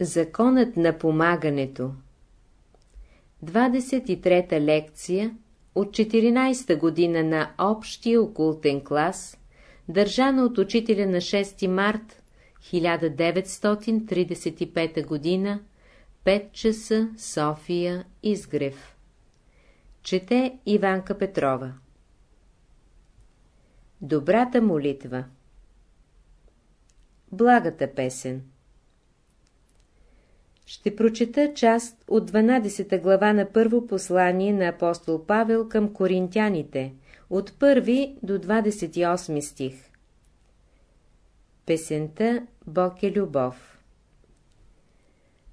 Законът на помагането. 23-та лекция от 14-та година на общия окултен клас, държана от учителя на 6 март 1935 година, 5 часа, София, Изгрев. Чете Иванка Петрова. Добрата молитва. Благата песен Ще прочета част от 12 глава на първо послание на апостол Павел към коринтяните, от 1 до 28 стих. Песента Бог е любов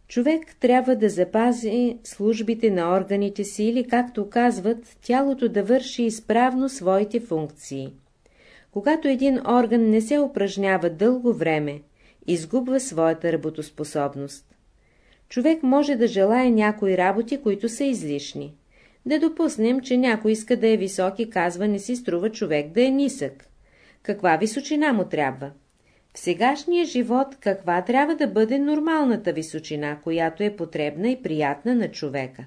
Човек трябва да запази службите на органите си или, както казват, тялото да върши изправно своите функции. Когато един орган не се упражнява дълго време, изгубва своята работоспособност. Човек може да желая някои работи, които са излишни. Да допуснем, че някой иска да е висок и казва, не си струва човек да е нисък. Каква височина му трябва? В сегашния живот каква трябва да бъде нормалната височина, която е потребна и приятна на човека?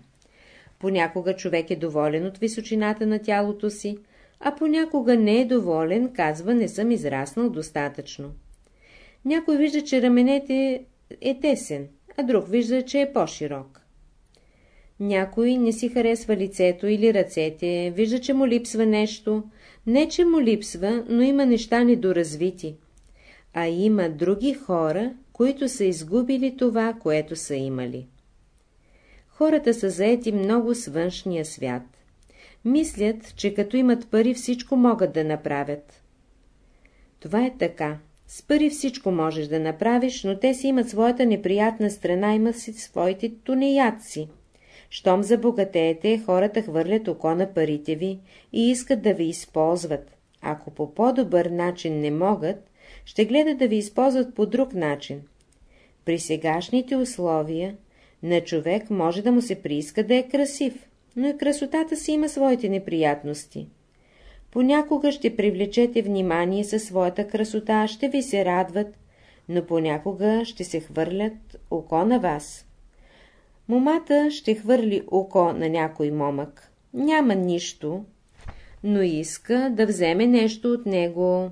Понякога човек е доволен от височината на тялото си, а понякога не е доволен, казва не съм израснал достатъчно. Някой вижда, че раменете е тесен, а друг вижда, че е по-широк. Някой не си харесва лицето или ръцете, вижда, че му липсва нещо, не, че му липсва, но има неща недоразвити. А има други хора, които са изгубили това, което са имали. Хората са заети много с външния свят. Мислят, че като имат пари всичко могат да направят. Това е така. С пари всичко можеш да направиш, но те си имат своята неприятна страна, имат си своите тунеядци. Щом забогатеете, хората хвърлят око на парите ви и искат да ви използват. Ако по по-добър начин не могат, ще гледат да ви използват по друг начин. При сегашните условия на човек може да му се прииска да е красив, но и красотата си има своите неприятности. Понякога ще привлечете внимание със своята красота, ще ви се радват, но понякога ще се хвърлят око на вас. Момата ще хвърли око на някой момък. Няма нищо, но иска да вземе нещо от него.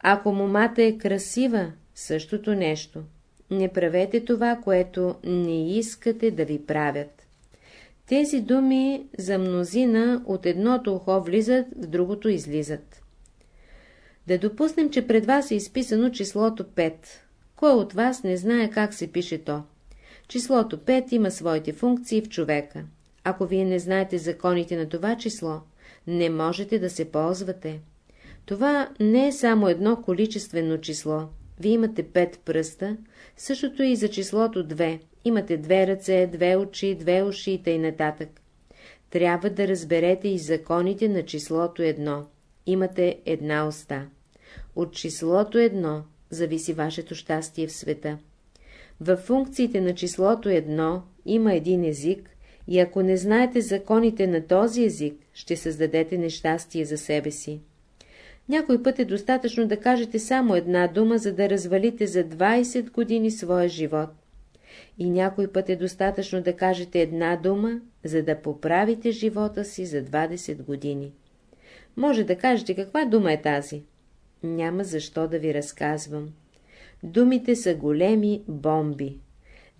Ако момата е красива, същото нещо. Не правете това, което не искате да ви правят. Тези думи за мнозина от едното ухо влизат, в другото излизат. Да допуснем, че пред вас е изписано числото 5. Кой от вас не знае как се пише то? Числото 5 има своите функции в човека. Ако вие не знаете законите на това число, не можете да се ползвате. Това не е само едно количествено число. Вие имате 5 пръста, същото е и за числото 2. Имате две ръце, две очи, две уши и тъй нататък. Трябва да разберете и законите на числото едно. Имате една уста. От числото едно зависи вашето щастие в света. Във функциите на числото едно има един език и ако не знаете законите на този език, ще създадете нещастие за себе си. Някой път е достатъчно да кажете само една дума, за да развалите за 20 години своя живот. И някой път е достатъчно да кажете една дума, за да поправите живота си за 20 години. Може да кажете каква дума е тази. Няма защо да ви разказвам. Думите са големи бомби.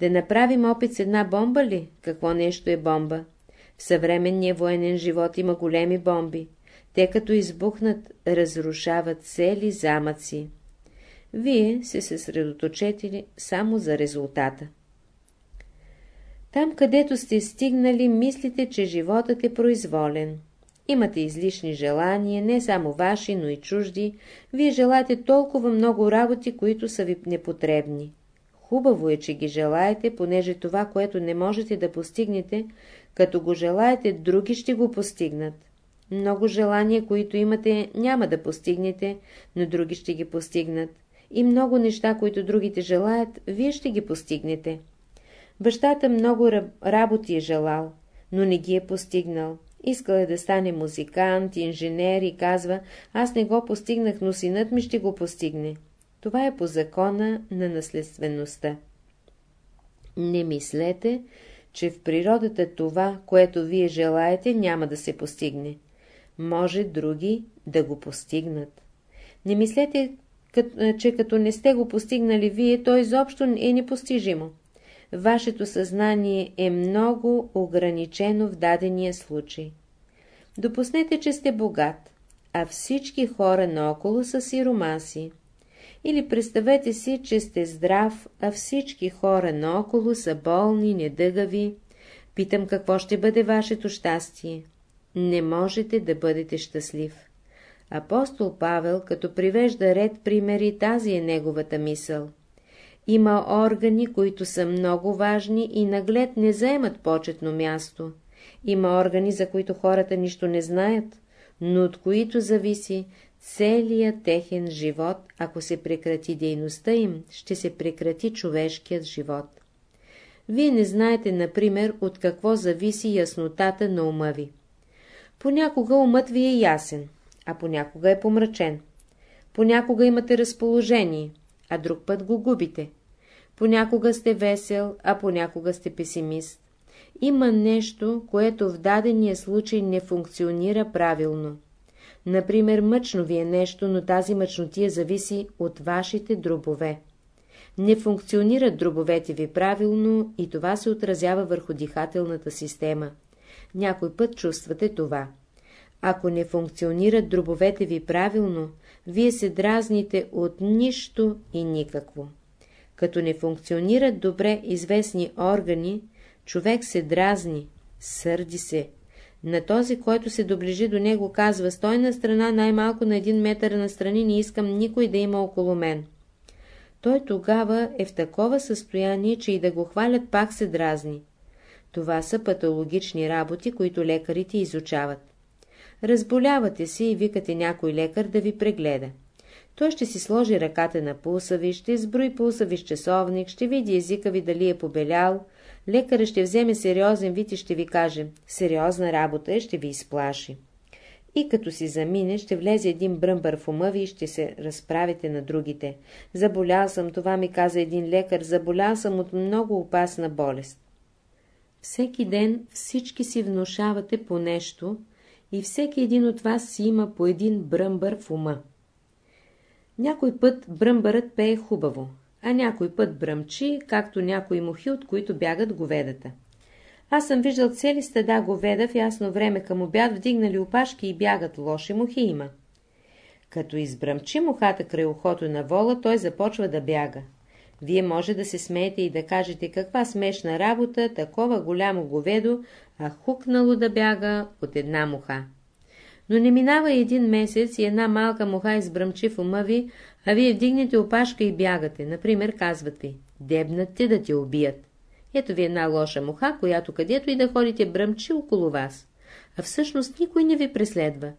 Да направим опит с една бомба ли? Какво нещо е бомба? В съвременния военен живот има големи бомби. Те като избухнат, разрушават цели замъци. Вие се съсредоточете само за резултата. Там, където сте стигнали, мислите, че животът е произволен. Имате излишни желания, не само ваши, но и чужди. Вие желаете толкова много работи, които са ви непотребни. Хубаво е, че ги желаете, понеже това, което не можете да постигнете, като го желаете, други ще го постигнат. Много желания, които имате, няма да постигнете, но други ще ги постигнат. И много неща, които другите желаят, вие ще ги постигнете. Бащата много работи е желал, но не ги е постигнал. Искал е да стане музикант, инженер и казва, аз не го постигнах, но синът ми ще го постигне. Това е по закона на наследствеността. Не мислете, че в природата това, което вие желаете, няма да се постигне. Може други да го постигнат. Не мислете, че като не сте го постигнали вие, то изобщо е непостижимо. Вашето съзнание е много ограничено в дадения случай. Допуснете, че сте богат, а всички хора наоколо са сиромаси. Или представете си, че сте здрав, а всички хора наоколо са болни, недъгави. Питам какво ще бъде вашето щастие. Не можете да бъдете щастлив. Апостол Павел, като привежда ред примери, тази е неговата мисъл. Има органи, които са много важни и наглед не заемат почетно място. Има органи, за които хората нищо не знаят, но от които зависи целият техен живот, ако се прекрати дейността им, ще се прекрати човешкият живот. Вие не знаете, например, от какво зависи яснотата на ума ви. Понякога умът ви е ясен, а понякога е помрачен. Понякога имате разположение, а друг път го губите. Понякога сте весел, а понякога сте песимист. Има нещо, което в дадения случай не функционира правилно. Например, мъчно ви е нещо, но тази мъчнотия зависи от вашите дробове. Не функционират дробовете ви правилно и това се отразява върху дихателната система. Някой път чувствате това. Ако не функционират дробовете ви правилно, вие се дразните от нищо и никакво. Като не функционират добре известни органи, човек се дразни, сърди се, на този, който се доближи до него, казва, стой на страна най-малко на един метър настрани, не искам никой да има около мен. Той тогава е в такова състояние, че и да го хвалят пак се дразни. Това са патологични работи, които лекарите изучават. Разболявате се и викате някой лекар да ви прегледа. Той ще си сложи ръката на пулса ви, ще изброи пулса ви с часовник, ще види езика ви дали е побелял, лекарът ще вземе сериозен вид и ще ви каже, сериозна работа е, ще ви изплаши. И като си замине, ще влезе един бръмбър в ума ви и ще се разправите на другите. Заболял съм, това ми каза един лекар, заболял съм от много опасна болест. Всеки ден всички си внушавате по нещо и всеки един от вас си има по един бръмбър в ума. Някой път бръмбърът пее хубаво, а някой път бръмчи, както някои мухи, от които бягат говедата. Аз съм виждал цели стада говеда в ясно време към обяд, вдигнали опашки и бягат, лоши мухи има. Като избръмчи мухата край ухото на вола, той започва да бяга. Вие може да се смеете и да кажете каква смешна работа, такова голямо говедо, а хукнало да бяга от една муха. Но не минава един месец и една малка муха избръмчи в ума ви, а вие вдигнете опашка и бягате. Например, казват ви, дебнат те да те убият. Ето ви една лоша муха, която където и да ходите бръмчи около вас. А всъщност никой не ви преследва.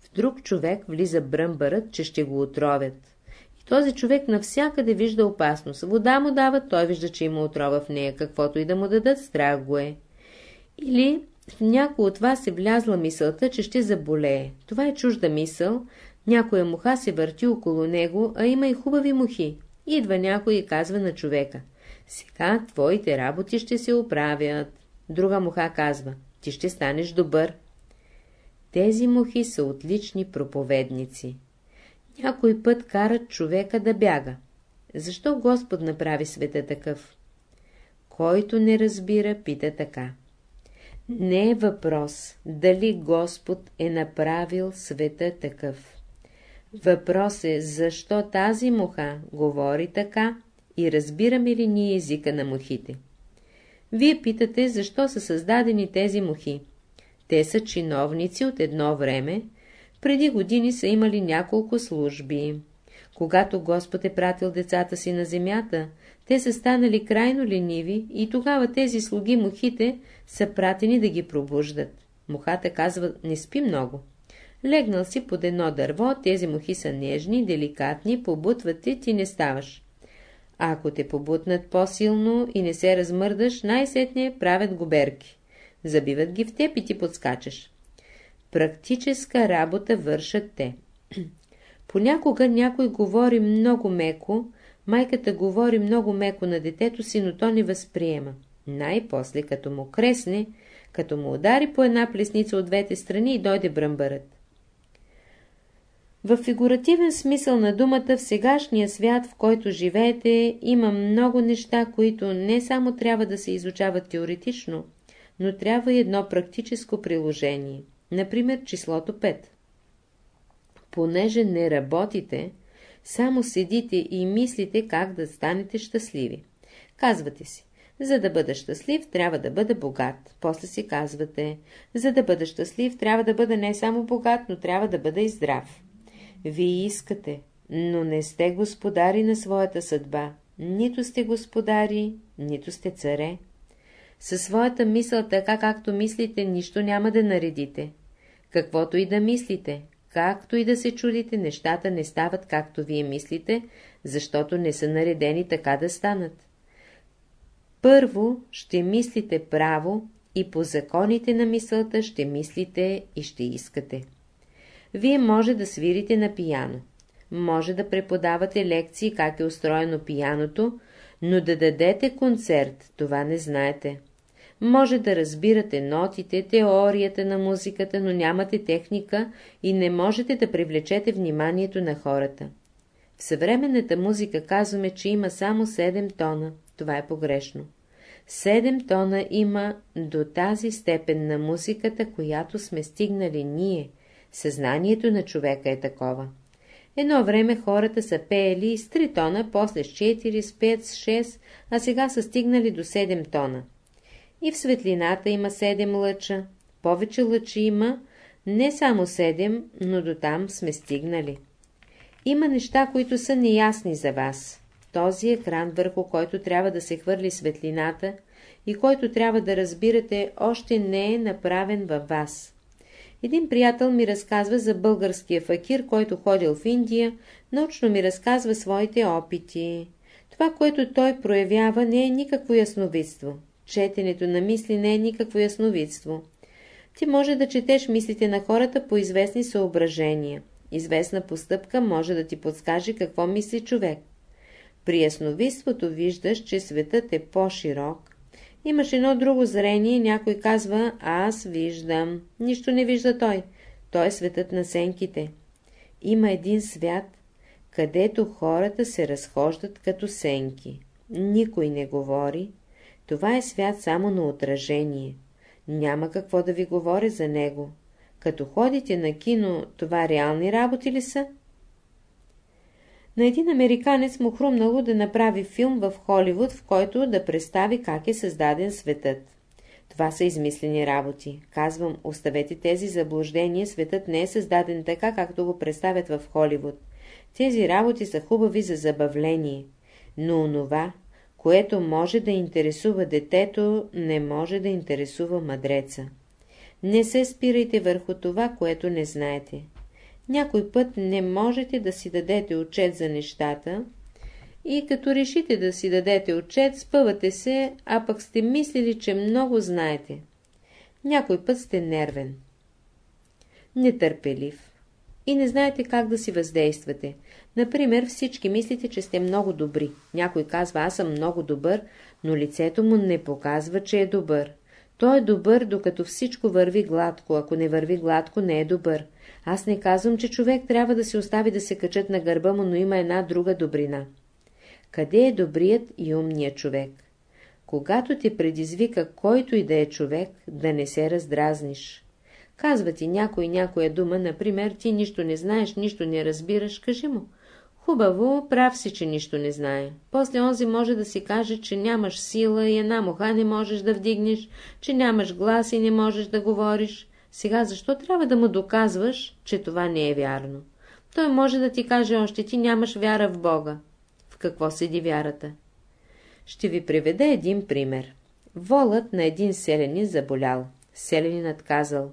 В друг човек влиза бръмбърът, че ще го отровят. И този човек навсякъде вижда опасност. Вода му дават, той вижда, че има отрова в нея, каквото и да му дадат, страх го е. Или в някой от вас е влязла мисълта, че ще заболее. Това е чужда мисъл, някоя муха се върти около него, а има и хубави мухи. Идва някой и казва на човека. Сега твоите работи ще се оправят. Друга муха казва. Ти ще станеш добър. Тези мухи са отлични проповедници. Някой път карат човека да бяга. Защо Господ направи света такъв? Който не разбира, пита така. Не е въпрос дали Господ е направил света такъв. Въпрос е, защо тази муха говори така и разбираме ли ние езика на мухите. Вие питате, защо са създадени тези мухи. Те са чиновници от едно време, преди години са имали няколко служби. Когато Господ е пратил децата си на земята, те са станали крайно лениви и тогава тези слуги мухите са пратени да ги пробуждат. Мухата казва, не спи много. Легнал си под едно дърво, тези мухи са нежни, деликатни, побутват те, ти не ставаш. А ако те побутнат по-силно и не се размърдаш, най-сетне правят губерки. Забиват ги в теб и ти подскачаш. Практическа работа вършат те. Понякога някой говори много меко, Майката говори много меко на детето си, но то не възприема. Най-после, като му кресне, като му удари по една плесница от двете страни и дойде бръмбърът. В фигуративен смисъл на думата в сегашния свят, в който живеете, има много неща, които не само трябва да се изучават теоретично, но трябва и едно практическо приложение. Например, числото 5. Понеже не работите, само седите и мислите как да станете щастливи. Казвате си, за да бъда щастлив, трябва да бъда богат. После си казвате, за да бъда щастлив, трябва да бъда не само богат, но трябва да бъда и здрав. Вие искате, но не сте господари на своята съдба. Нито сте господари, нито сте царе. Със своята мисъл, така както мислите, нищо няма да наредите. Каквото и да мислите, както и да се чудите, нещата не стават както вие мислите, защото не са наредени така да станат. Първо ще мислите право и по законите на мисълта ще мислите и ще искате. Вие може да свирите на пияно. Може да преподавате лекции как е устроено пияното, но да дадете концерт, това не знаете. Може да разбирате нотите, теорията на музиката, но нямате техника и не можете да привлечете вниманието на хората. В съвременната музика казваме, че има само 7 тона. Това е погрешно. Седем тона има до тази степен на музиката, която сме стигнали ние. Съзнанието на човека е такова. Едно време хората са пеели с 3 тона, после с 4, с 5, с 6, а сега са стигнали до 7 тона. И в светлината има 7 лъча. Повече лъчи има, не само 7, но до там сме стигнали. Има неща, които са неясни за вас. Този екран, върху който трябва да се хвърли светлината и който трябва да разбирате, още не е направен във вас. Един приятел ми разказва за българския факир, който ходил в Индия, научно ми разказва своите опити. Това, което той проявява, не е никакво ясновидство. Четенето на мисли не е никакво ясновидство. Ти може да четеш мислите на хората по известни съображения. Известна постъпка може да ти подскаже какво мисли човек. При ясновидството виждаш, че светът е по-широк. Имаш едно друго зрение, някой казва, аз виждам. Нищо не вижда той. Той е светът на сенките. Има един свят, където хората се разхождат като сенки. Никой не говори. Това е свят само на отражение. Няма какво да ви говоря за него. Като ходите на кино, това реални работи ли са? На един американец му хрумнало да направи филм в Холивуд, в който да представи как е създаден светът. Това са измислени работи. Казвам, оставете тези заблуждения, светът не е създаден така, както го представят в Холивуд. Тези работи са хубави за забавление. Но онова, което може да интересува детето, не може да интересува мъдреца. Не се спирайте върху това, което не знаете. Някой път не можете да си дадете отчет за нещата и като решите да си дадете отчет, спъвате се, а пък сте мислили, че много знаете. Някой път сте нервен, нетърпелив и не знаете как да си въздействате. Например, всички мислите, че сте много добри. Някой казва, аз съм много добър, но лицето му не показва, че е добър. Той е добър, докато всичко върви гладко. Ако не върви гладко, не е добър. Аз не казвам, че човек трябва да се остави да се качат на гърба му, но има една друга добрина. Къде е добрият и умният човек? Когато те предизвика който и да е човек, да не се раздразниш. Казва ти някой някоя дума, например, ти нищо не знаеш, нищо не разбираш, кажи му. Хубаво, прав си, че нищо не знае. После онзи може да си каже, че нямаш сила и една муха не можеш да вдигнеш, че нямаш глас и не можеш да говориш. Сега защо трябва да му доказваш, че това не е вярно? Той може да ти каже още, ти нямаш вяра в Бога. В какво седи вярата? Ще ви приведа един пример. Волът на един селени заболял. Селенинът казал,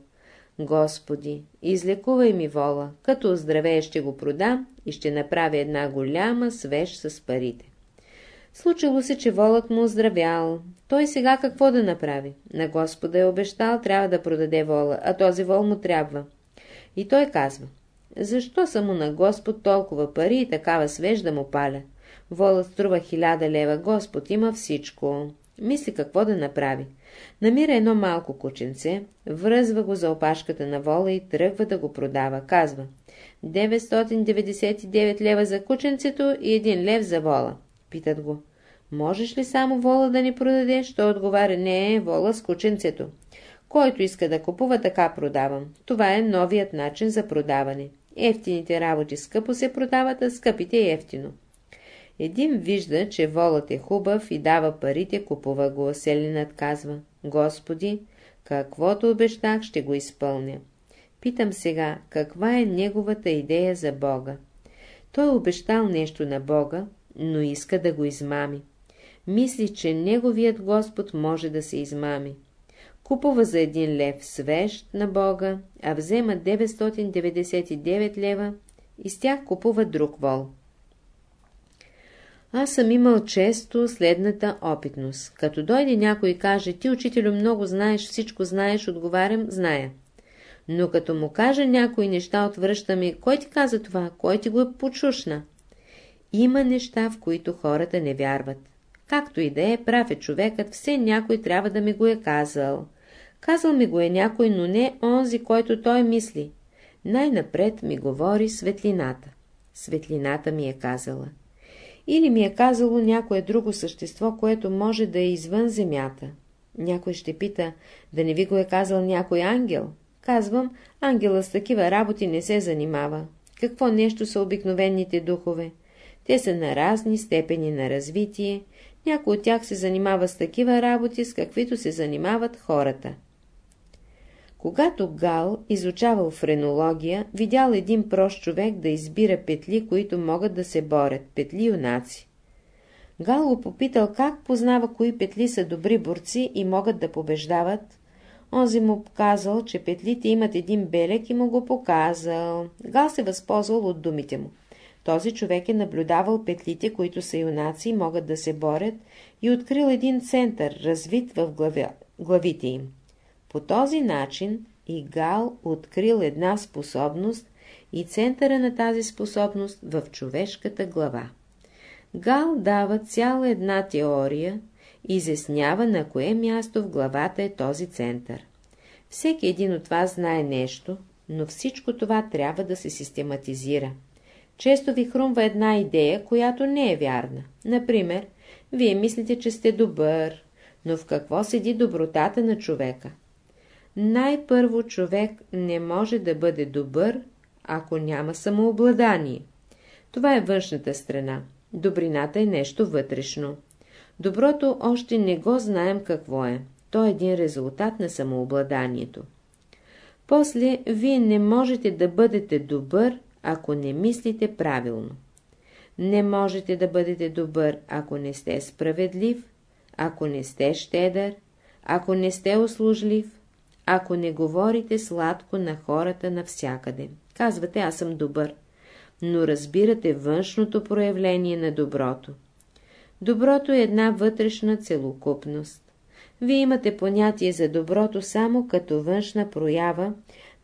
Господи, излекувай ми вола, като оздравее ще го продам и ще направя една голяма свеж с парите. Случило се, че волът му оздравял. Той сега какво да направи? На Господа е обещал, трябва да продаде вола, а този вол му трябва. И той казва, защо са му на Господ толкова пари и такава свеж да му паля? Волът струва хиляда лева, Господ има всичко. Мисли какво да направи. Намира едно малко кученце, връзва го за опашката на вола и тръгва да го продава. Казва 999 лева за кученцето и 1 лев за вола. Питат го. Можеш ли само вола да ни продадеш? Той отговаря, не, вола с кученцето. Който иска да купува, така продавам. Това е новият начин за продаване. Ефтините работи скъпо се продават, а скъпите ефтино. Един вижда, че волът е хубав и дава парите, купува го. Селенът казва, Господи, каквото обещах, ще го изпълня. Питам сега, каква е неговата идея за Бога? Той обещал нещо на Бога, но иска да го измами. Мисли, че неговият Господ може да се измами. Купува за един лев свещ на Бога, а взема 999 лева и с тях купува друг вол. Аз съм имал често следната опитност. Като дойде някой и каже, ти, учителю, много знаеш, всичко знаеш, отговарям, зная. Но като му каже някои неща, отвръща ми, кой ти каза това, кой ти го е почушна? Има неща, в които хората не вярват. Както и да е, прав е човекът, все някой трябва да ми го е казал. Казал ми го е някой, но не онзи, който той мисли. Най-напред ми говори светлината. Светлината ми е казала. Или ми е казало някое друго същество, което може да е извън земята. Някой ще пита, да не ви го е казал някой ангел? Казвам, ангела с такива работи не се занимава. Какво нещо са обикновените духове? Те са на разни степени на развитие, някой от тях се занимава с такива работи, с каквито се занимават хората. Когато Гал изучавал френология, видял един прост човек да избира петли, които могат да се борят, петли юнаци. Гал го попитал как познава кои петли са добри борци и могат да побеждават. Онзи му казал, че петлите имат един белек и му го показал. Гал се възползвал от думите му. Този човек е наблюдавал петлите, които са юнаци и могат да се борят, и открил един център, развит в главя, главите им. По този начин и Гал открил една способност и центъра на тази способност в човешката глава. Гал дава цяла една теория изяснява на кое място в главата е този център. Всеки един от вас знае нещо, но всичко това трябва да се систематизира. Често ви хрумва една идея, която не е вярна. Например, вие мислите, че сте добър, но в какво седи добротата на човека? Най-първо човек не може да бъде добър, ако няма самообладание. Това е външната страна. Добрината е нещо вътрешно. Доброто още не го знаем какво е. То е един резултат на самообладанието. После вие не можете да бъдете добър, ако не мислите правилно. Не можете да бъдете добър, ако не сте справедлив, ако не сте щедър, ако не сте услужлив, ако не говорите сладко на хората навсякъде. Казвате, аз съм добър, но разбирате външното проявление на доброто. Доброто е една вътрешна целокупност. Вие имате понятие за доброто само като външна проява,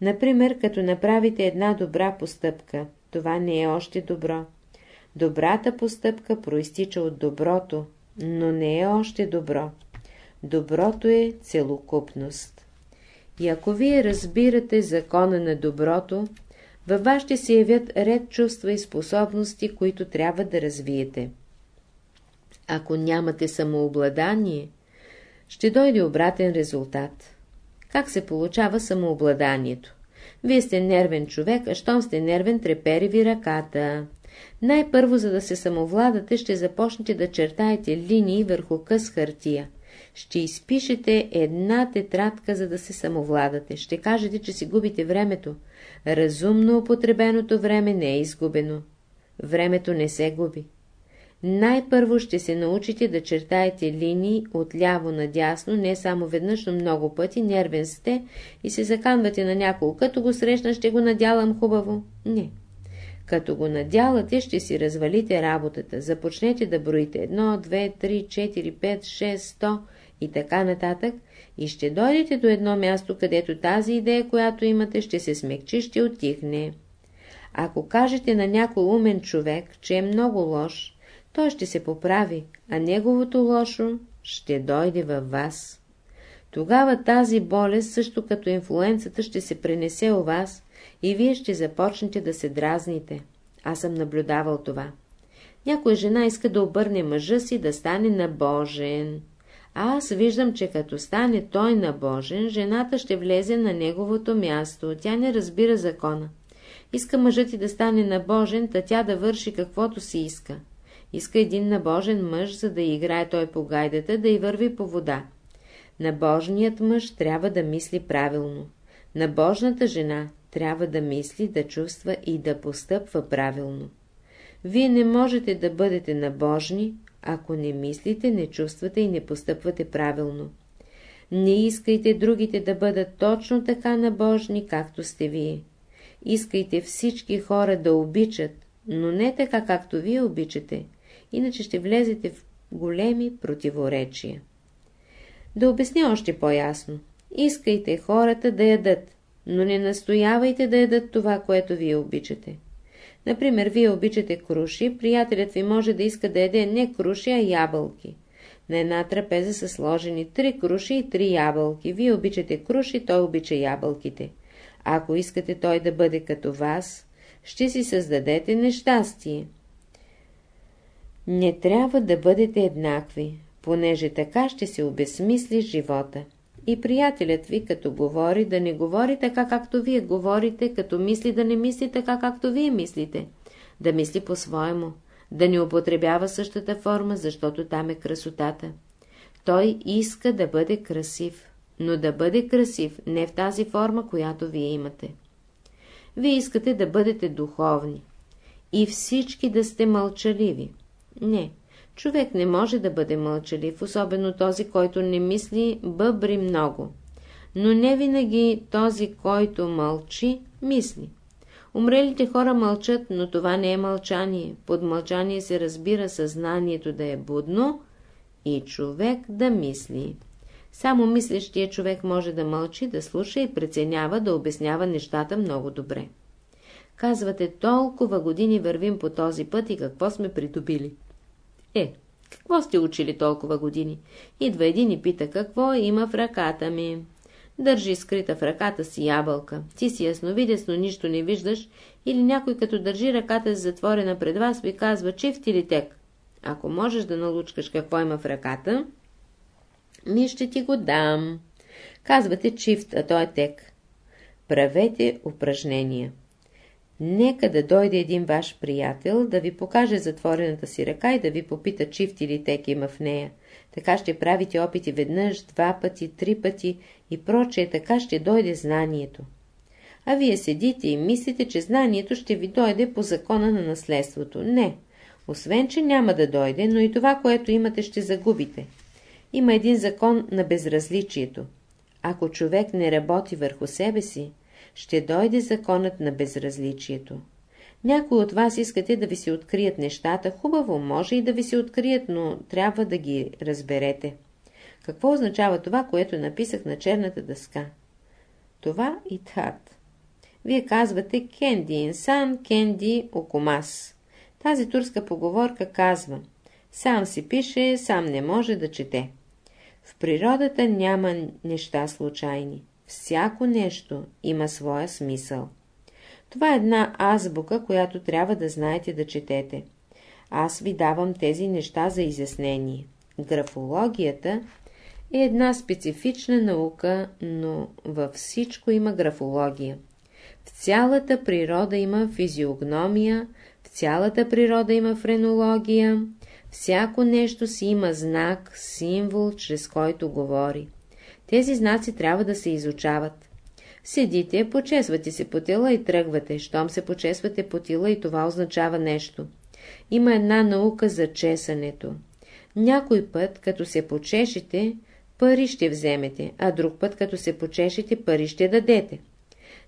например, като направите една добра постъпка. Това не е още добро. Добрата постъпка проистича от доброто, но не е още добро. Доброто е целокупност. И ако вие разбирате закона на доброто, във вас ще се явят ред чувства и способности, които трябва да развиете. Ако нямате самообладание, ще дойде обратен резултат. Как се получава самообладанието? Вие сте нервен човек, а щом сте нервен, трепери ви ръката. Най-първо, за да се самовладате, ще започнете да чертаете линии върху къс хартия. Ще изпишете една тетрадка, за да се самовладате. Ще кажете, че си губите времето. Разумно употребеното време не е изгубено. Времето не се губи. Най-първо ще се научите да чертаете линии от ляво надясно, не само веднъж, но много пъти, нервен сте и се заканвате на няколко. Като го срещна, ще го надялам хубаво. Не. Като го надялате, ще си развалите работата. Започнете да броите 1, 2, 3, 4, 5, 6, 100 и така нататък и ще дойдете до едно място, където тази идея, която имате, ще се смекчи, ще отихне. Ако кажете на някой умен човек, че е много лош, той ще се поправи, а неговото лошо ще дойде във вас. Тогава тази болест, също като инфлуенцията, ще се пренесе у вас и вие ще започнете да се дразните. Аз съм наблюдавал това. Някоя жена иска да обърне мъжа си да стане набожен. Аз виждам, че като стане той набожен, жената ще влезе на неговото място. Тя не разбира закона. Иска мъжът ти да стане набожен, та тя да върши каквото си иска. Иска един набожен мъж, за да играе той по гайдата, да й върви по вода. Набожният мъж трябва да мисли правилно. Набожната жена трябва да мисли, да чувства и да постъпва правилно. Вие не можете да бъдете набожни, ако не мислите, не чувствате и не постъпвате правилно. Не искайте другите да бъдат точно така набожни, както сте вие. Искайте всички хора да обичат, но не така, както вие обичате, иначе ще влезете в големи противоречия. Да обясня още по-ясно. Искайте хората да ядат, но не настоявайте да ядат това, което вие обичате. Например, вие обичате круши, приятелят ви може да иска да яде не круши, а ябълки. На една трапеза са сложени три круши и три ябълки. Вие обичате круши, той обича ябълките. Ако искате той да бъде като вас, ще си създадете нещастие. Не трябва да бъдете еднакви, понеже така ще се обесмисли живота. И приятелят ви, като говори, да не говори така, както вие говорите, като мисли, да не мисли така, както вие мислите. Да мисли по-своему, да не употребява същата форма, защото там е красотата. Той иска да бъде красив, но да бъде красив не в тази форма, която вие имате. Вие искате да бъдете духовни и всички да сте мълчаливи. Не, Човек не може да бъде мълчалив, особено този, който не мисли бъбри много. Но не винаги този, който мълчи, мисли. Умрелите хора мълчат, но това не е мълчание. Под мълчание се разбира съзнанието да е будно и човек да мисли. Само мислещия човек може да мълчи, да слуша и преценява, да обяснява нещата много добре. Казвате, толкова години вървим по този път и какво сме придобили. Е, какво сте учили толкова години? Идва един и пита, какво има в ръката ми? Държи скрита в ръката си ябълка. Ти си ясновидец, но нищо не виждаш. Или някой като държи ръката си затворена пред вас, ви казва чифт или тек. Ако можеш да налучкаш какво има в ръката, ми ще ти го дам. Казвате чифт, а той е тек. Правете упражнения. Нека да дойде един ваш приятел, да ви покаже затворената си ръка и да ви попита чифт или тек има в нея. Така ще правите опити веднъж, два пъти, три пъти и прочее, така ще дойде знанието. А вие седите и мислите, че знанието ще ви дойде по закона на наследството. Не. Освен, че няма да дойде, но и това, което имате, ще загубите. Има един закон на безразличието. Ако човек не работи върху себе си, ще дойде законът на безразличието. Някои от вас искате да ви се открият нещата, хубаво, може и да ви се открият, но трябва да ги разберете. Какво означава това, което написах на черната дъска? Това и тхат. Вие казвате кенди инсан, кенди окомас. Тази турска поговорка казва Сам си пише, сам не може да чете. В природата няма неща случайни. Всяко нещо има своя смисъл. Това е една азбука, която трябва да знаете да четете. Аз ви давам тези неща за изяснение. Графологията е една специфична наука, но във всичко има графология. В цялата природа има физиогномия, в цялата природа има френология, всяко нещо си има знак, символ, чрез който говори. Тези знаци трябва да се изучават. Седите, почесвате се по тела и тръгвате. Щом се почесвате по тела и това означава нещо. Има една наука за чесането. Някой път, като се почешете, пари ще вземете, а друг път, като се почешете, пари ще дадете.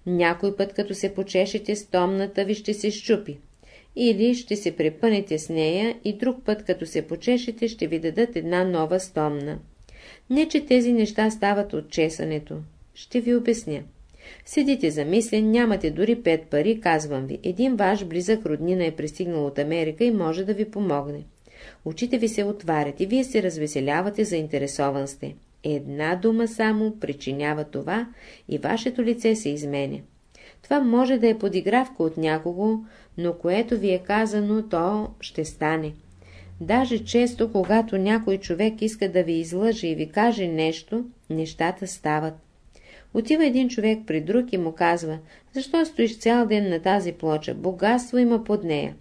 Някой път, като се почешете, стомната ви ще се щупи. Или ще се препънете с нея и друг път, като се почешете, ще ви дадат една нова стомна. Не, че тези неща стават от чесането. Ще ви обясня. Седите замислен, нямате дори пет пари, казвам ви. Един ваш близък роднина е пристигнал от Америка и може да ви помогне. Очите ви се отварят и вие се развеселявате, заинтересован сте. Една дума само причинява това и вашето лице се изменя. Това може да е подигравка от някого, но което ви е казано, то ще стане. Даже често, когато някой човек иска да ви излъже и ви каже нещо, нещата стават. Отива един човек при друг и му казва, защо стоиш цял ден на тази плоча, богатство има под нея.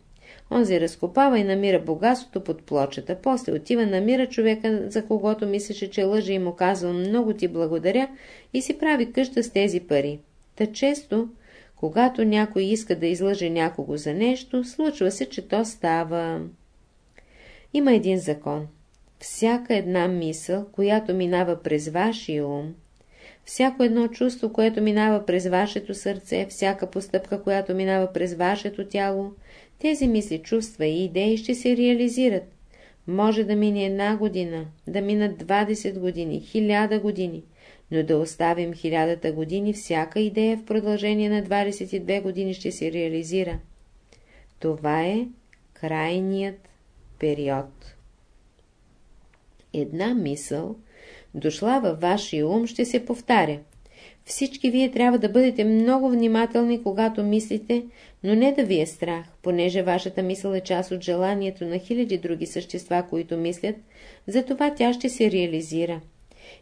Онзи разкопава и намира богатството под плочата. После отива, намира човека, за когото мислеше, че лъже и му казва много ти благодаря и си прави къща с тези пари. Та често, когато някой иска да излъже някого за нещо, случва се, че то става. Има един закон. Всяка една мисъл, която минава през вашия ум, всяко едно чувство, което минава през вашето сърце, всяка постъпка, която минава през вашето тяло, тези мисли, чувства и идеи ще се реализират. Може да мине една година, да минат 20 години, хиляда години, но да оставим хилядата години, всяка идея в продължение на 22 години ще се реализира. Това е крайният период. Една мисъл, дошла във вашия ум, ще се повтаря. Всички вие трябва да бъдете много внимателни, когато мислите, но не да ви е страх, понеже вашата мисъл е част от желанието на хиляди други същества, които мислят, затова тя ще се реализира.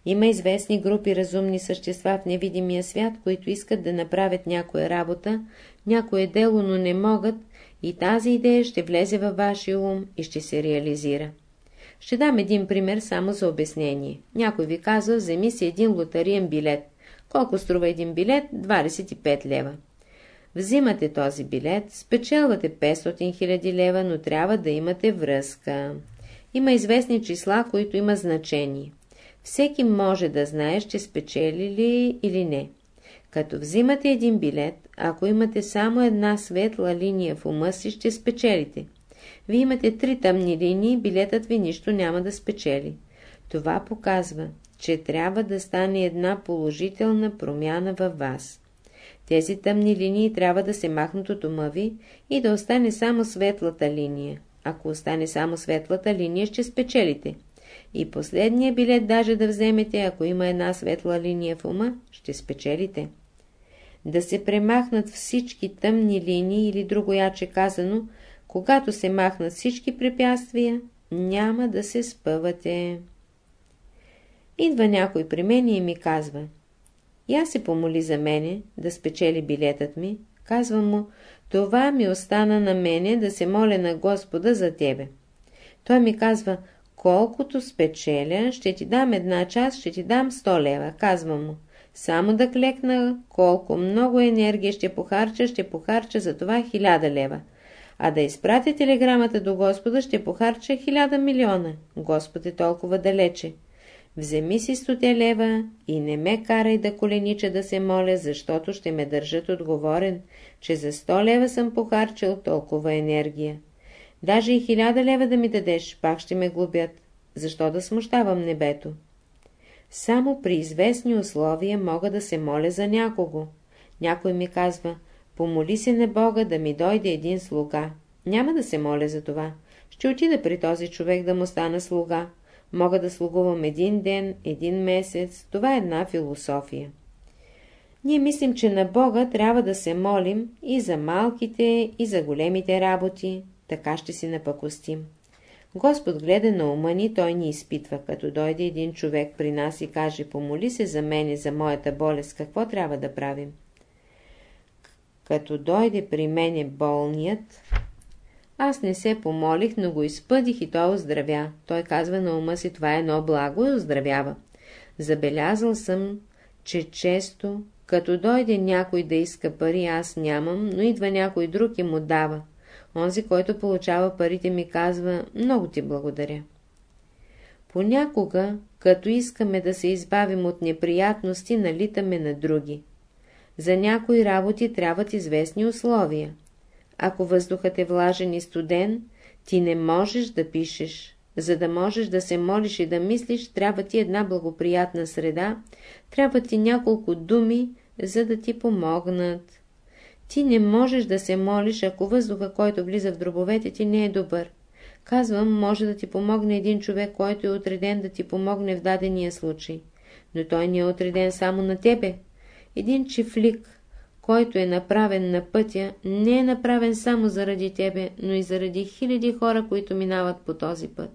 Има известни групи разумни същества в невидимия свят, които искат да направят някоя работа, някое дело, но не могат, и тази идея ще влезе във вашия ум и ще се реализира. Ще дам един пример само за обяснение. Някой ви казва, вземи си един лотариен билет. Колко струва един билет? 25 лева. Взимате този билет, спечелвате 500 000 лева, но трябва да имате връзка. Има известни числа, които има значение. Всеки може да знае, ще спечели ли или не. Като взимате един билет, ако имате само една светла линия в ума си, ще спечелите. Вие имате три тъмни линии, билетът ви нищо няма да спечели. Това показва, че трябва да стане една положителна промяна във вас. Тези тъмни линии трябва да се махнат от ума ви и да остане само светлата линия. Ако остане само светлата линия, ще спечелите. И последния билет даже да вземете, ако има една светла линия в ума, ще спечелите. Да се премахнат всички тъмни линии или другояче казано, когато се махнат всички препятствия, няма да се спъвате. Идва някой при мен и ми казва Я се помоли за мене, да спечели билетът ми. Казвам му, това ми остана на мене да се моля на Господа за тебе. Той ми казва, колкото спечеля, ще ти дам една част, ще ти дам 100 лева. Казвам му, само да клекна, колко много енергия ще похарча, ще похарча за това 1000 лева. А да изпратя телеграмата до Господа, ще похарча 1000 милиона. Господ е толкова далече. Вземи си стоте лева и не ме карай да коленича да се моля, защото ще ме държат отговорен, че за 100 лева съм похарчил толкова енергия. Даже и 1000 лева да ми дадеш, пак ще ме глобят. Защо да смущавам небето? Само при известни условия мога да се моля за някого. Някой ми казва, помоли се на Бога да ми дойде един слуга. Няма да се моля за това. Ще отида при този човек да му стана слуга. Мога да слугувам един ден, един месец. Това е една философия. Ние мислим, че на Бога трябва да се молим и за малките, и за големите работи. Така ще си напакостим. Господ гледа на ума ни, той ни изпитва. Като дойде един човек при нас и каже, помоли се за мене, за моята болест, какво трябва да правим? Като дойде при мене болният, аз не се помолих, но го изпъдих и той оздравя. Той казва на ума си, това е едно благо и оздравява. Забелязал съм, че често, като дойде някой да иска пари, аз нямам, но идва някой друг и му дава. Онзи, който получава парите, ми казва, много ти благодаря. Понякога, като искаме да се избавим от неприятности, налитаме на други. За някои работи трябват известни условия. Ако въздухът е влажен и студен, ти не можеш да пишеш. За да можеш да се молиш и да мислиш, трябва ти една благоприятна среда, трябва ти няколко думи, за да ти помогнат. Ти не можеш да се молиш, ако въздуха, който влиза в дробовете ти, не е добър. Казвам, може да ти помогне един човек, който е отреден да ти помогне в дадения случай. Но той не е отреден само на тебе. Един чифлик, който е направен на пътя, не е направен само заради тебе, но и заради хиляди хора, които минават по този път.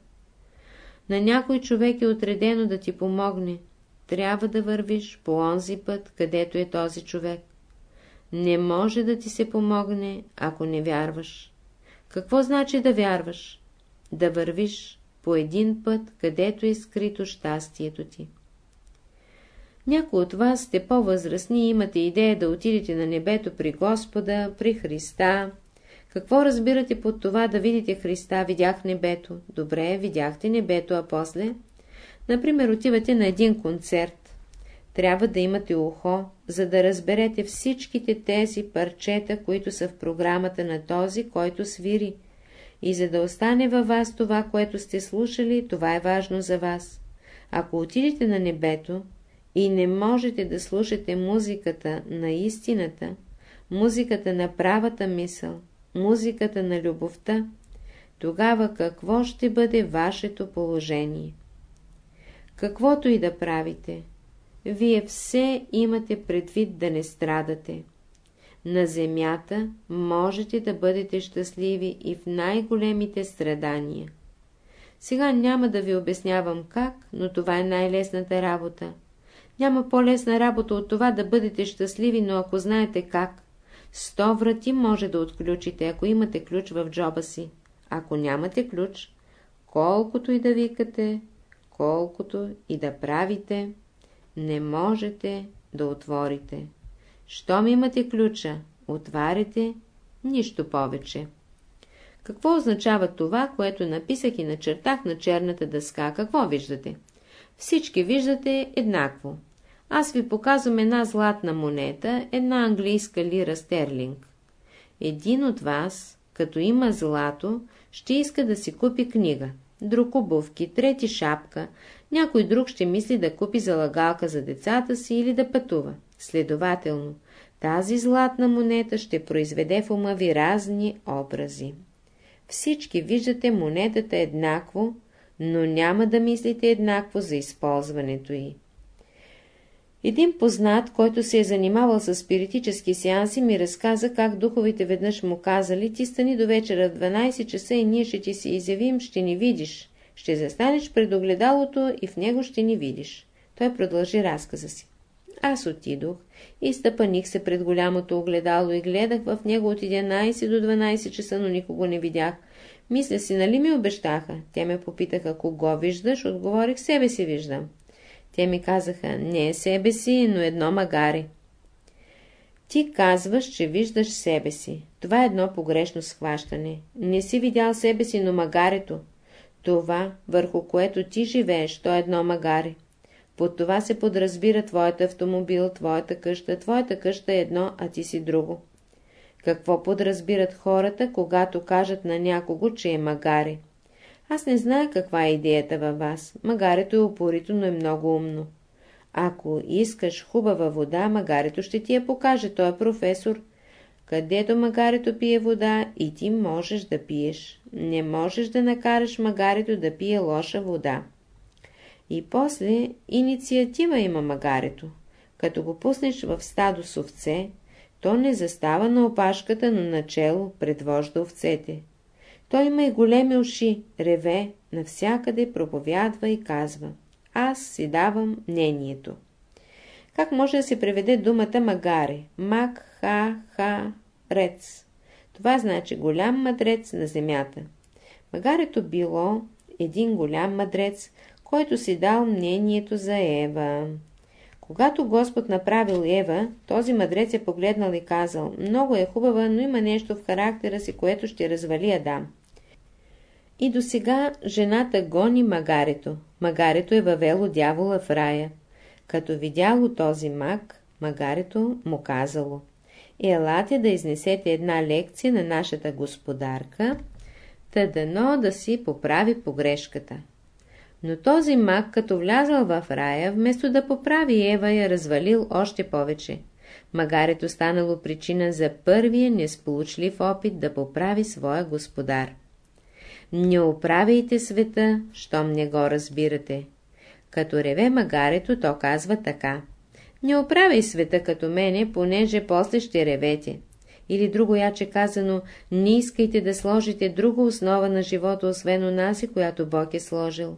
На някой човек е отредено да ти помогне. Трябва да вървиш по онзи път, където е този човек. Не може да ти се помогне, ако не вярваш. Какво значи да вярваш? Да вървиш по един път, където е скрито щастието ти. Някои от вас сте по-възрастни и имате идея да отидете на небето при Господа, при Христа. Какво разбирате под това да видите Христа? Видях небето. Добре, видяхте небето, а после? Например, отивате на един концерт. Трябва да имате ухо, за да разберете всичките тези парчета, които са в програмата на този, който свири. И за да остане във вас това, което сте слушали, това е важно за вас. Ако отидете на небето, и не можете да слушате музиката на истината, музиката на правата мисъл, музиката на любовта, тогава какво ще бъде вашето положение? Каквото и да правите, вие все имате предвид да не страдате. На земята можете да бъдете щастливи и в най-големите страдания. Сега няма да ви обяснявам как, но това е най-лесната работа. Няма по-лесна работа от това да бъдете щастливи, но ако знаете как. Сто врати може да отключите, ако имате ключ в джоба си. Ако нямате ключ, колкото и да викате, колкото и да правите, не можете да отворите. Щом имате ключа, отваряте, нищо повече. Какво означава това, което написах и начертах на черната дъска? Какво виждате? Всички виждате еднакво. Аз ви показвам една златна монета, една английска лира стерлинг. Един от вас, като има злато, ще иска да си купи книга, друг обувки, трети шапка, някой друг ще мисли да купи залагалка за децата си или да пътува. Следователно, тази златна монета ще произведе в ума ви разни образи. Всички виждате монетата еднакво, но няма да мислите еднакво за използването й. Един познат, който се е занимавал с спиритически сеанси, ми разказа как духовите веднъж му казали, ти стани до вечера в 12 часа и ние ще ти се изявим, ще ни видиш. Ще застанеш пред огледалото и в него ще ни видиш. Той продължи разказа си. Аз отидох и стъпаних се пред голямото огледало и гледах в него от 11 до 12 часа, но никого не видях. Мисля си, нали ми обещаха? Те ме попитаха, кого виждаш? Отговорих, себе си виждам. Те ми казаха, не е себе си, но едно магаре. Ти казваш, че виждаш себе си. Това е едно погрешно схващане. Не си видял себе си, но магарето. Това, върху което ти живееш, то е едно магаре. Под това се подразбира твоят автомобил, твоята къща. Твоята къща е едно, а ти си друго. Какво подразбират хората, когато кажат на някого, че е магаре? Аз не зная каква е идеята във вас. Магарето е упорито, но е много умно. Ако искаш хубава вода, магарето ще ти я покаже. Той е професор. Където магарето пие вода, и ти можеш да пиеш. Не можеш да накараш магарето да пие лоша вода. И после инициатива има магарето. Като го пуснеш в стадо с овце, то не застава на опашката, но начело предвожда овцете. Той има и големи уши, реве, навсякъде проповядва и казва. Аз си давам мнението. Как може да се преведе думата магаре? Мак, ха, ха, рец. Това значи голям мъдрец на земята. Магарето било един голям мъдрец, който си дал мнението за Ева. Когато Господ направил Ева, този мъдрец е погледнал и казал, много е хубава, но има нещо в характера си, което ще развали Адам. И до сега жената гони магарето. Магарето е въвело дявола в рая. Като видяло този маг, магарето му казало. Елате да изнесете една лекция на нашата господарка, та дано да си поправи погрешката. Но този маг, като влязал в рая, вместо да поправи Ева, я развалил още повече. Магарето станало причина за първия несполучлив опит да поправи своя господар. Не оправяйте света, щом не го разбирате. Като реве магарето, то казва така. Не оправяй света като мене, понеже после ще ревете. Или друго яче казано, не искайте да сложите друга основа на живота, освен онази, която Бог е сложил.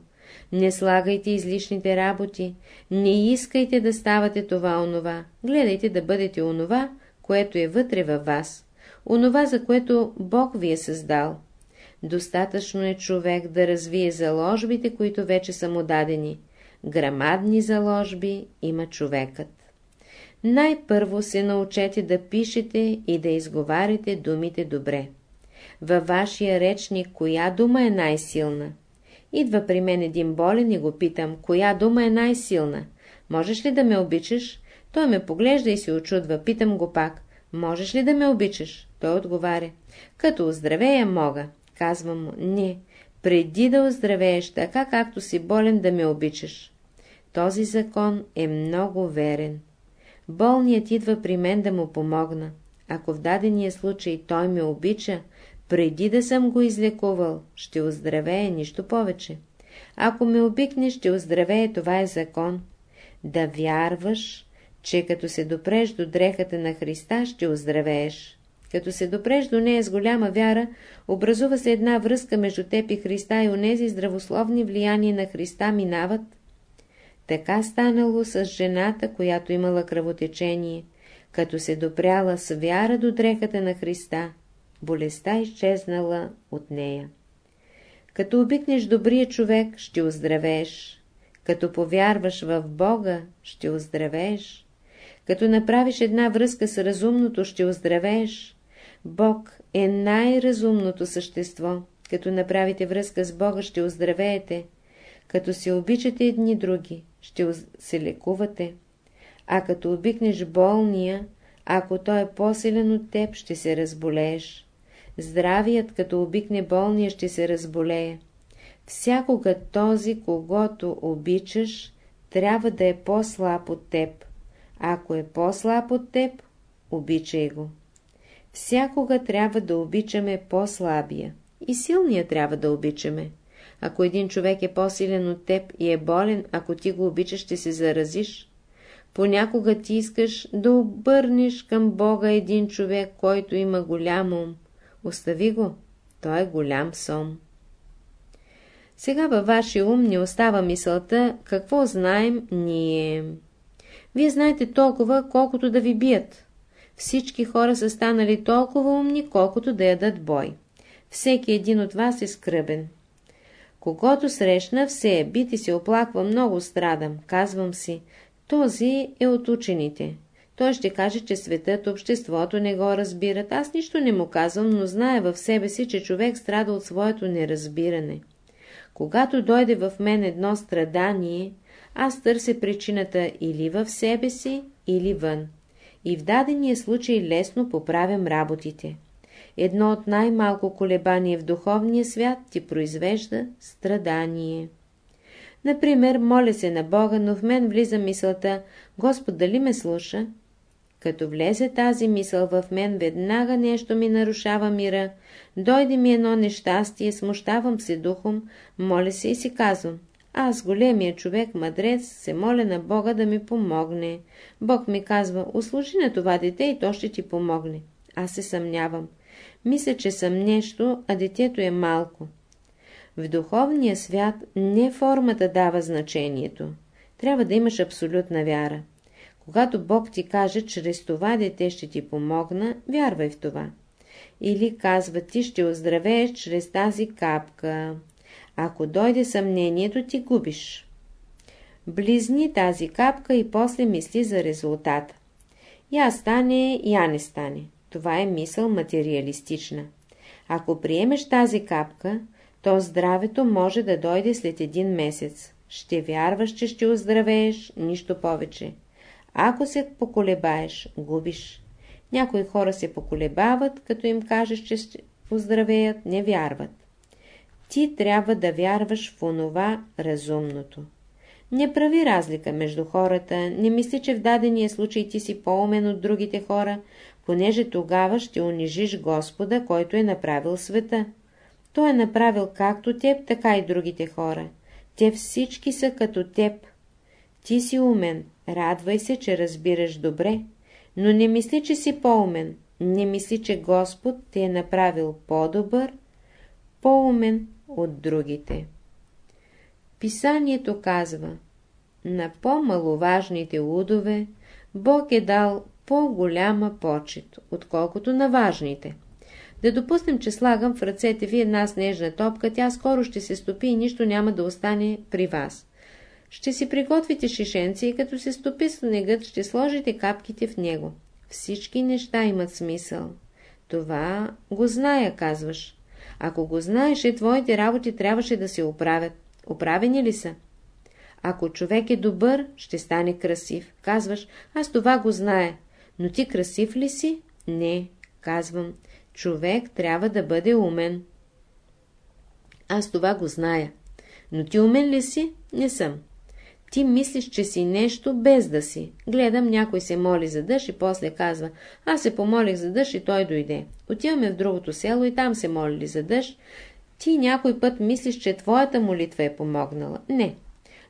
Не слагайте излишните работи, не искайте да ставате това-онова, гледайте да бъдете онова, което е вътре във вас, онова, за което Бог ви е създал. Достатъчно е човек да развие заложбите, които вече са му дадени. Грамадни заложби има човекът. Най-първо се научете да пишете и да изговаряте думите добре. Във вашия речник коя дума е най-силна? Идва при мен един болен и го питам, коя дума е най-силна? Можеш ли да ме обичаш? Той ме поглежда и се очудва, питам го пак. Можеш ли да ме обичаш? Той отговаря. Като оздравея мога. Казвам му, не, преди да оздравееш така, както си болен да ме обичаш. Този закон е много верен. Болният идва при мен да му помогна. Ако в дадения случай той ме обича, преди да съм го излекувал, ще оздравее нищо повече. Ако ме обикне, ще оздравее, това е закон. Да вярваш, че като се допреш до дрехата на Христа, ще оздравееш. Като се допреш до нея с голяма вяра, образува се една връзка между теб и Христа и онези здравословни влияния на Христа минават. Така станало с жената, която имала кръвотечение, като се допряла с вяра до дрехата на Христа, болестта изчезнала от нея. Като обикнеш добрия човек, ще оздравееш. Като повярваш в Бога, ще оздравееш. Като направиш една връзка с разумното, ще оздравееш. Бог е най-разумното същество. Като направите връзка с Бога, ще оздравеете. Като се обичате едни други, ще се лекувате. А като обикнеш болния, ако той е по-силен от теб, ще се разболееш. Здравият, като обикне болния, ще се разболее. Всякога този, когато обичаш, трябва да е по-слаб от теб. Ако е по-слаб от теб, обичай го. Всякога трябва да обичаме по-слабия. И силния трябва да обичаме. Ако един човек е по-силен от теб и е болен, ако ти го обичаш, ще се заразиш. Понякога ти искаш да обърнеш към Бога един човек, който има голям ум. Остави го, той е голям сон. Сега във вашия ум не остава мисълта, какво знаем ние. Вие знаете толкова, колкото да ви бият. Всички хора са станали толкова умни, колкото да ядат бой. Всеки един от вас е скръбен. Когато срещна, все е бит и се оплаква, много страдам. Казвам си, този е от учените. Той ще каже, че светът, обществото не го разбират. Аз нищо не му казвам, но знае в себе си, че човек страда от своето неразбиране. Когато дойде в мен едно страдание, аз търся причината или в себе си, или вън. И в дадения случай лесно поправям работите. Едно от най-малко колебание в духовния свят ти произвежда страдание. Например, моля се на Бога, но в мен влиза мисълта, Господ дали ме слуша? Като влезе тази мисъл в мен, веднага нещо ми нарушава мира, дойде ми едно нещастие, смущавам се духом, моля се и си казвам, аз, големия човек, мъдрец, се моля на Бога да ми помогне. Бог ми казва, услужи на това дете и то ще ти помогне. Аз се съмнявам. Мисля, че съм нещо, а детето е малко. В духовния свят не формата дава значението. Трябва да имаш абсолютна вяра. Когато Бог ти каже, чрез това дете ще ти помогна, вярвай в това. Или казва, ти ще оздравееш чрез тази капка. Ако дойде съмнението, ти губиш. Близни тази капка и после мисли за резултата. Я стане, я не стане. Това е мисъл материалистична. Ако приемеш тази капка, то здравето може да дойде след един месец. Ще вярваш, че ще оздравееш, нищо повече. Ако се поколебаеш, губиш. Някои хора се поколебават, като им кажеш, че ще оздравеят, не вярват. Ти трябва да вярваш в онова разумното. Не прави разлика между хората, не мисли, че в дадения случай ти си по-умен от другите хора, понеже тогава ще унижиш Господа, който е направил света. Той е направил както теб, така и другите хора. Те всички са като теб. Ти си умен, радвай се, че разбираш добре, но не мисли, че си по-умен, не мисли, че Господ те е направил по-добър, по-умен от другите. Писанието казва, на по-маловажните удове Бог е дал по-голяма почет, отколкото на важните. Да допуснем, че слагам в ръцете ви една снежна топка, тя скоро ще се стопи и нищо няма да остане при вас. Ще си приготвите шишенце и като се стопи снегът, ще сложите капките в него. Всички неща имат смисъл. Това го зная, казваш. Ако го знаеше, твоите работи трябваше да се оправят. Оправени ли са? Ако човек е добър, ще стане красив. Казваш, аз това го зная. Но ти красив ли си? Не, казвам. Човек трябва да бъде умен. Аз това го зная. Но ти умен ли си? Не съм. Ти мислиш, че си нещо без да си. Гледам, някой се моли за дъжд и после казва, аз се помолих за дъжд и той дойде. Отиваме в другото село и там се молили за дъжд. Ти някой път мислиш, че твоята молитва е помогнала. Не.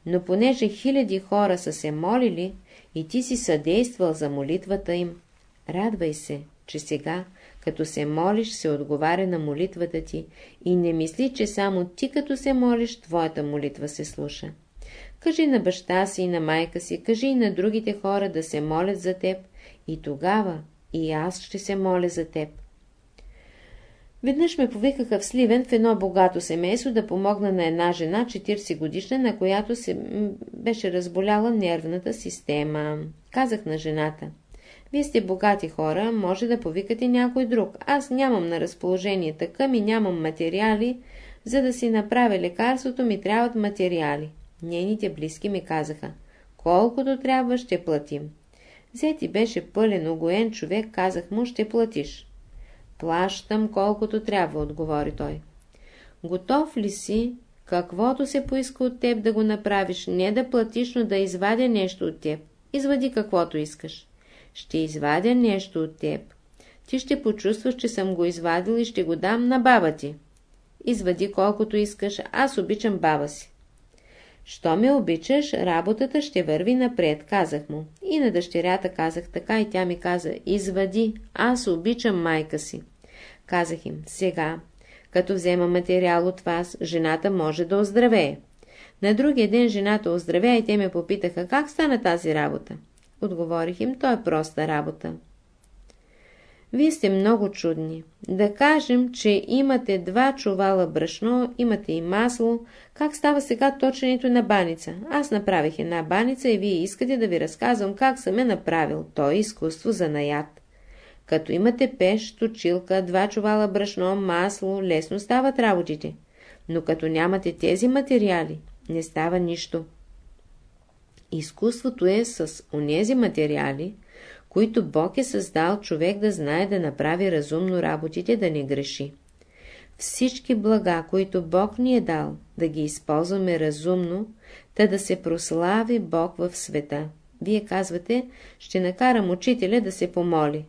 Но понеже хиляди хора са се молили и ти си съдействал за молитвата им, радвай се, че сега, като се молиш, се отговаря на молитвата ти и не мисли, че само ти като се молиш, твоята молитва се слуша. Кажи на баща си и на майка си, кажи и на другите хора да се молят за теб и тогава и аз ще се моля за теб. Веднъж ме повикаха в Сливен в едно богато семейство да помогна на една жена 40 годишна, на която се беше разболяла нервната система. Казах на жената. Вие сте богати хора, може да повикате някой друг. Аз нямам на разположение така ми нямам материали, за да си направя лекарството ми трябват материали. Нейните близки ми казаха, колкото трябва ще платим. Зети беше пълен, огоен човек, казах му, ще платиш. Плащам колкото трябва, отговори той. Готов ли си, каквото се поиска от теб да го направиш, не да платиш, но да извадя нещо от теб? Извади каквото искаш. Ще извадя нещо от теб. Ти ще почувстваш, че съм го извадил и ще го дам на баба ти. Извади колкото искаш, аз обичам баба си. Що ме обичаш, работата ще върви напред, казах му. И на дъщерята казах така и тя ми каза, извади, аз обичам майка си. Казах им, сега, като взема материал от вас, жената може да оздравее. На другия ден жената оздравя и те ме попитаха, как стана тази работа. Отговорих им, то е проста работа. Вие сте много чудни. Да кажем, че имате два чувала брашно, имате и масло. Как става сега точенето на баница? Аз направих една баница и вие искате да ви разказвам как съм е направил. То е изкуство за наят. Като имате пеш, точилка, два чувала брашно, масло, лесно стават работите. Но като нямате тези материали, не става нищо. Изкуството е с онези материали, които Бог е създал човек да знае да направи разумно работите, да не греши. Всички блага, които Бог ни е дал, да ги използваме разумно, та да се прослави Бог в света. Вие казвате, ще накарам учителя да се помоли.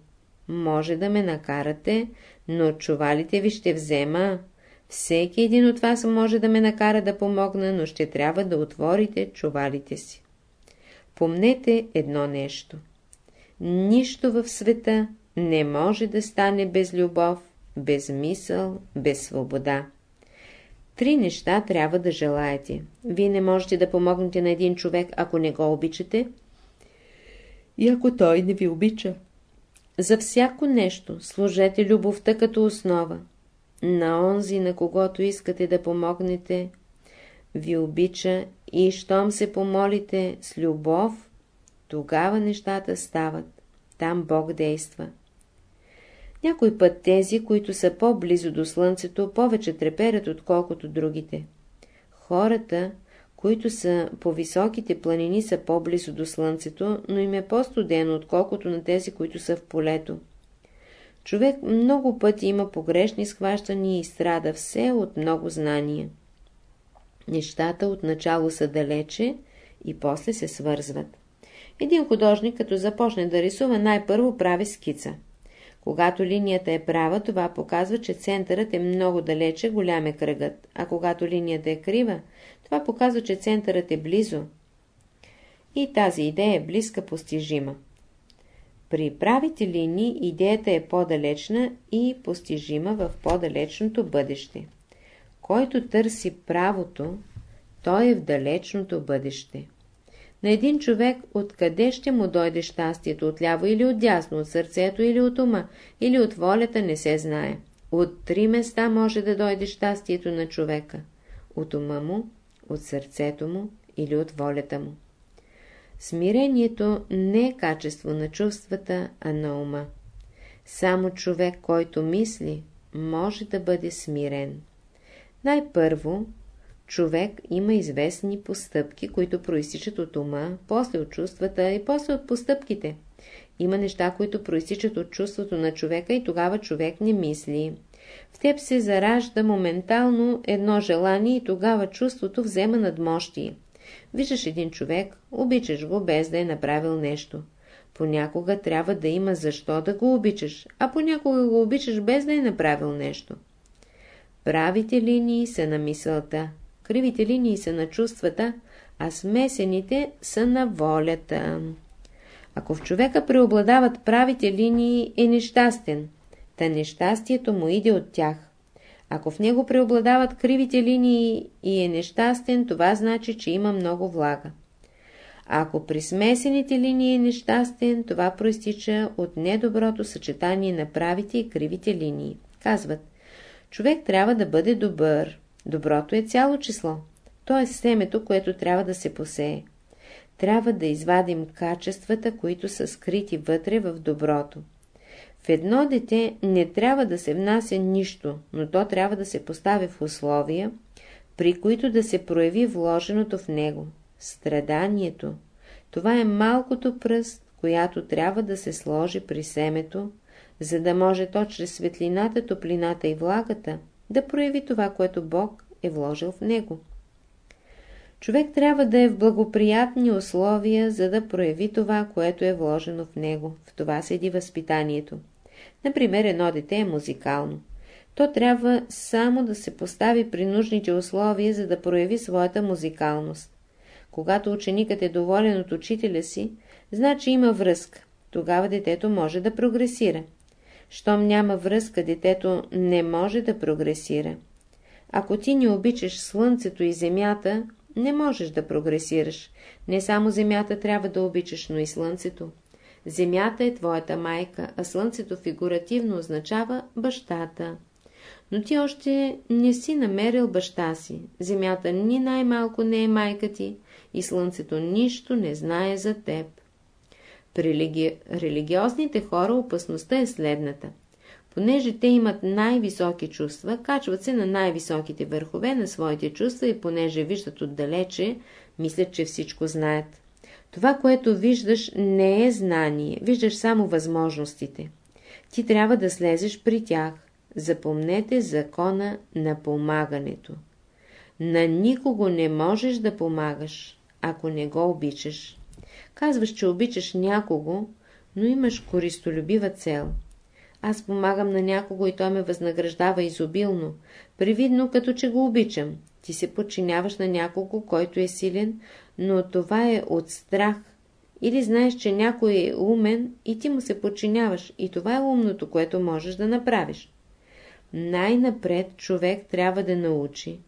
Може да ме накарате, но чувалите ви ще взема. Всеки един от вас може да ме накара да помогна, но ще трябва да отворите чувалите си. Помнете едно нещо – Нищо в света не може да стане без любов, без мисъл, без свобода. Три неща трябва да желаете. Вие не можете да помогнете на един човек, ако не го обичате и ако той не ви обича. За всяко нещо служете любовта като основа. На онзи, на когото искате да помогнете, ви обича и щом се помолите с любов, тогава нещата стават. Там Бог действа. Някой път тези, които са по-близо до Слънцето, повече треперят, отколкото другите. Хората, които са по високите планини, са по-близо до Слънцето, но им е по-студено, отколкото на тези, които са в полето. Човек много пъти има погрешни схващания и страда все от много знания. Нещата отначало са далече и после се свързват. Един художник, като започне да рисува, най-първо прави скица. Когато линията е права, това показва, че центърът е много далече, голям е кръгът, а когато линията е крива, това показва, че центърът е близо. И тази идея е близка постижима. При правите линии идеята е по-далечна и постижима в по-далечното бъдеще. Който търси правото, той е в далечното бъдеще. На един човек откъде ще му дойде щастието, отляво или отдясно, от сърцето или от ума, или от волята, не се знае. От три места може да дойде щастието на човека. От ума му, от сърцето му или от волята му. Смирението не е качество на чувствата, а на ума. Само човек, който мисли, може да бъде смирен. Най-първо, човек има известни постъпки, които проистичат от ума, после от чувствата и после от постъпките. Има неща, които проистичат от чувството на човека и тогава човек не мисли. В теб се заражда моментално едно желание и тогава чувството взема надмощие. Виждаш един човек, обичаш го без да е направил нещо. Понякога трябва да има защо да го обичаш, а понякога го обичаш без да е направил нещо. Правите линии са на мисълта, кривите линии са на чувствата, а смесените са на волята. Ако в човека преобладават правите линии, е нещастен, та нещастието му иде от тях. Ако в него преобладават кривите линии и е нещастен, това значи, че има много влага. ако при смесените линии е нещастен, това проистича от недоброто съчетание на правите и кривите линии. Казват, човек трябва да бъде добър. Доброто е цяло число. То е семето, което трябва да се посее. Трябва да извадим качествата, които са скрити вътре в доброто. В едно дете не трябва да се внася нищо, но то трябва да се постави в условия, при които да се прояви вложеното в него. Страданието. Това е малкото пръст, която трябва да се сложи при семето, за да може то чрез светлината, топлината и влагата да прояви това, което Бог е вложил в него. Човек трябва да е в благоприятни условия, за да прояви това, което е вложено в него. В това седи възпитанието. Например, едно дете е музикално. То трябва само да се постави при нужните условия, за да прояви своята музикалност. Когато ученикът е доволен от учителя си, значи има връзка. Тогава детето може да прогресира. Щом няма връзка, детето не може да прогресира. Ако ти не обичаш слънцето и земята, не можеш да прогресираш. Не само земята трябва да обичаш, но и слънцето. Земята е твоята майка, а слънцето фигуративно означава бащата. Но ти още не си намерил баща си. Земята ни най-малко не е майка ти и слънцето нищо не знае за теб. При религи... религиозните хора опасността е следната. Понеже те имат най-високи чувства, качват се на най-високите върхове на своите чувства и понеже виждат отдалече, мислят, че всичко знаят. Това, което виждаш, не е знание, виждаш само възможностите. Ти трябва да слезеш при тях. Запомнете закона на помагането. На никого не можеш да помагаш, ако не го обичаш. Казваш, че обичаш някого, но имаш користолюбива цел. Аз помагам на някого и той ме възнаграждава изобилно, привидно като че го обичам. Ти се подчиняваш на някого, който е силен, но това е от страх. Или знаеш, че някой е умен и ти му се подчиняваш, и това е умното, което можеш да направиш. Най-напред човек трябва да научи,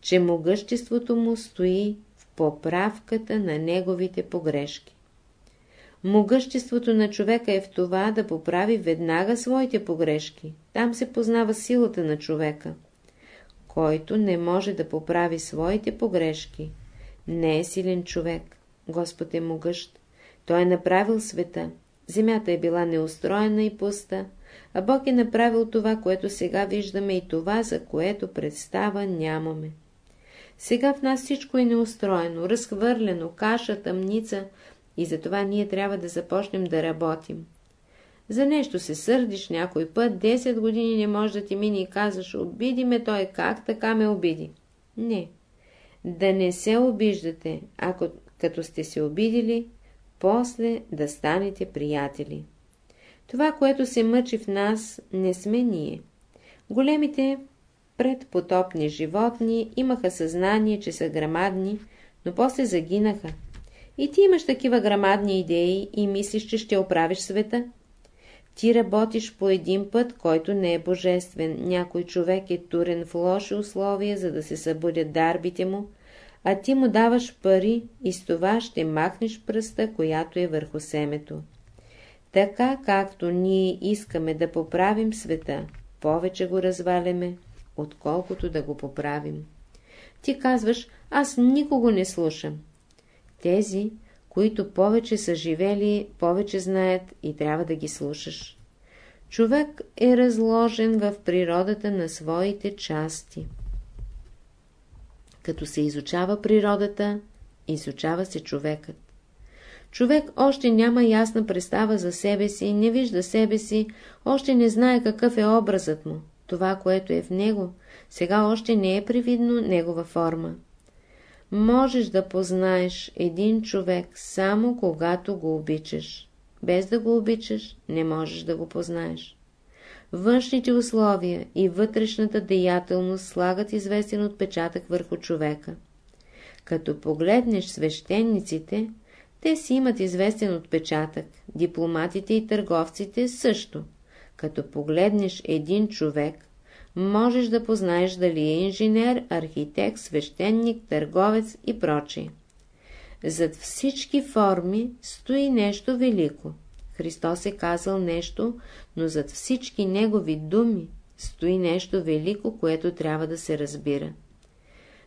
че могъществото му стои поправката на неговите погрешки. Могъществото на човека е в това да поправи веднага своите погрешки. Там се познава силата на човека. Който не може да поправи своите погрешки, не е силен човек. Господ е могъщ. Той е направил света. Земята е била неустроена и пуста, а Бог е направил това, което сега виждаме и това, за което представа нямаме. Сега в нас всичко е неустроено, разхвърлено, каша, тъмница, и затова ние трябва да започнем да работим. За нещо се сърдиш някой път, 10 години не може да ти мине и казваш, обиди ме той, как така ме обиди? Не. Да не се обиждате, ако като сте се обидили, после да станете приятели. Това, което се мъчи в нас, не сме ние. Големите предпотопни животни имаха съзнание, че са грамадни, но после загинаха. И ти имаш такива грамадни идеи и мислиш, че ще оправиш света. Ти работиш по един път, който не е божествен. Някой човек е турен в лоши условия, за да се събудят дарбите му, а ти му даваш пари и с това ще махнеш пръста, която е върху семето. Така както ние искаме да поправим света, повече го разваляме, отколкото да го поправим. Ти казваш, аз никого не слушам. Тези, които повече са живели, повече знаят и трябва да ги слушаш. Човек е разложен в природата на своите части. Като се изучава природата, изучава се човекът. Човек още няма ясна представа за себе си, не вижда себе си, още не знае какъв е образът му. Това, което е в него, сега още не е привидно негова форма. Можеш да познаеш един човек само когато го обичаш. Без да го обичаш, не можеш да го познаеш. Външните условия и вътрешната деятелност слагат известен отпечатък върху човека. Като погледнеш свещениците, те си имат известен отпечатък, дипломатите и търговците също. Като погледнеш един човек, можеш да познаеш дали е инженер, архитект, свещеник, търговец и прочие. Зад всички форми стои нещо велико. Христос е казал нещо, но зад всички негови думи стои нещо велико, което трябва да се разбира.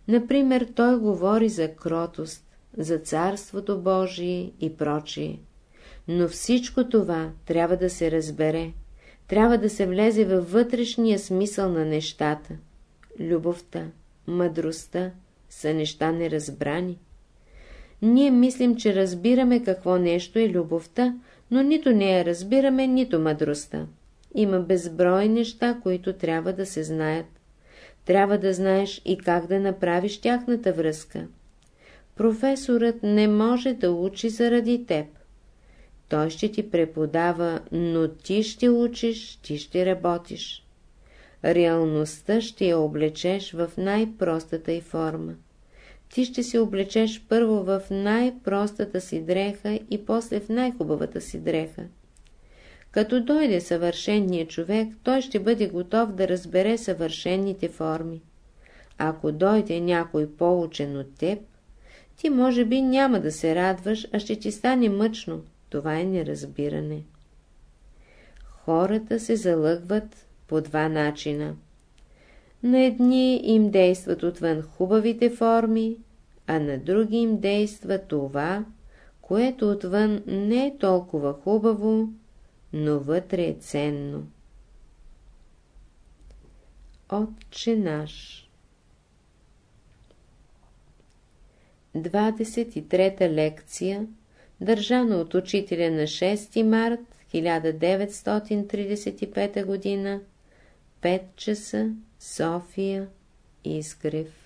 Например, той говори за кротост, за Царството Божие и прочие. Но всичко това трябва да се разбере, трябва да се влезе във вътрешния смисъл на нещата. Любовта, мъдростта са неща неразбрани. Ние мислим, че разбираме какво нещо е любовта, но нито не я разбираме, нито мъдростта. Има безброй неща, които трябва да се знаят. Трябва да знаеш и как да направиш тяхната връзка. Професорът не може да учи заради теб. Той ще ти преподава, но ти ще учиш, ти ще работиш. Реалността ще я облечеш в най-простата й форма. Ти ще се облечеш първо в най-простата си дреха и после в най-хубавата си дреха. Като дойде съвършенният човек, той ще бъде готов да разбере съвършенните форми. Ако дойде някой по-учен от теб, ти може би няма да се радваш, а ще ти стане мъчно. Това е неразбиране. Хората се залъгват по два начина. На едни им действат отвън хубавите форми, а на други им действа това, което отвън не е толкова хубаво, но вътре е ценно. Отче наш 23-та лекция, държана от учителя на 6 март 1935 г., 5 часа, София, Изгрев.